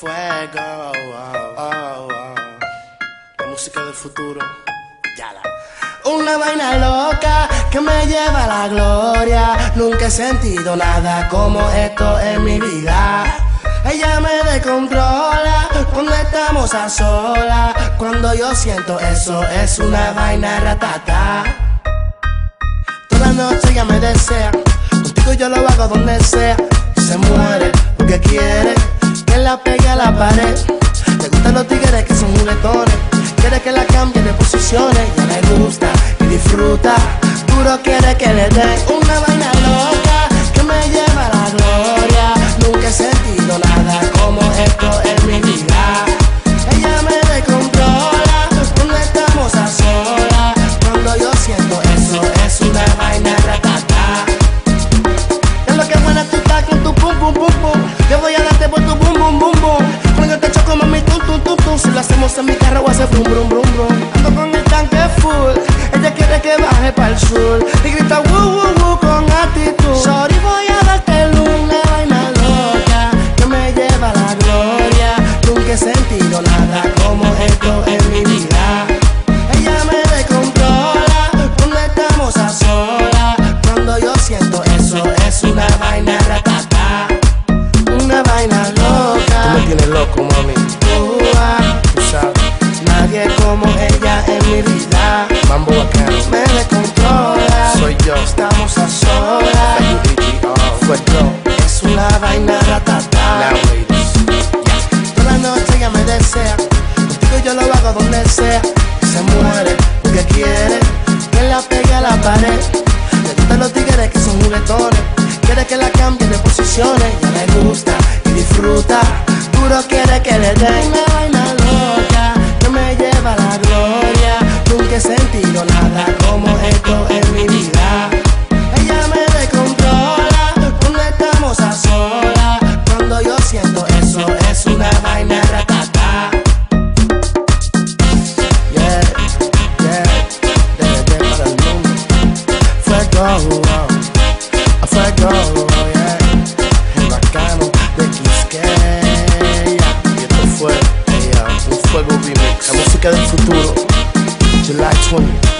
Fuego, oh, oh, oh. La música del futuro. Ya la. Una vaina loca que me lleva a la gloria. Nunca he sentido nada como esto en mi vida. Ella me descontrola cuando estamos a solas. Cuando yo siento eso, es una vaina ratata. Toda noche ella me desea. Contigo yo lo hago donde sea. Se muere porque quiere la pegue a la pared. Le gustan los tigres que son juguetones. Yo voy a darte por tu bum bum bum bum. Cuando te choco mami tum tum tum tum. Si lo hacemos en mi carro voy a hacer brum brum brum. Ando con el tanque full. Ella quiere que baje para el sur. Y grita woo woo woo tienes loco, mami. Tú, sabes. nadie como ella en mi vida. Mambo. Me descontrola. Soy yo. Estamos a solas. Fuego. Es una vaina ratata. Toda la noche ella me desea. Contigo yo lo hago donde sea. Se muere porque quiere que la pegue a la pared. Le gustan los tigres que son juguetones. Quiere que la cambie de posiciones. Ya le gusta y disfruta. Duro quiere que le dé una vaina loca que me lleva la gloria. Nunca he sentido nada como esto en mi vida. Ella me descontrola cuando estamos a solas. Cuando yo siento eso, es una vaina ratata. Yeah, yeah, desde para el mundo. Fuego, fuego, del futuro. July 20.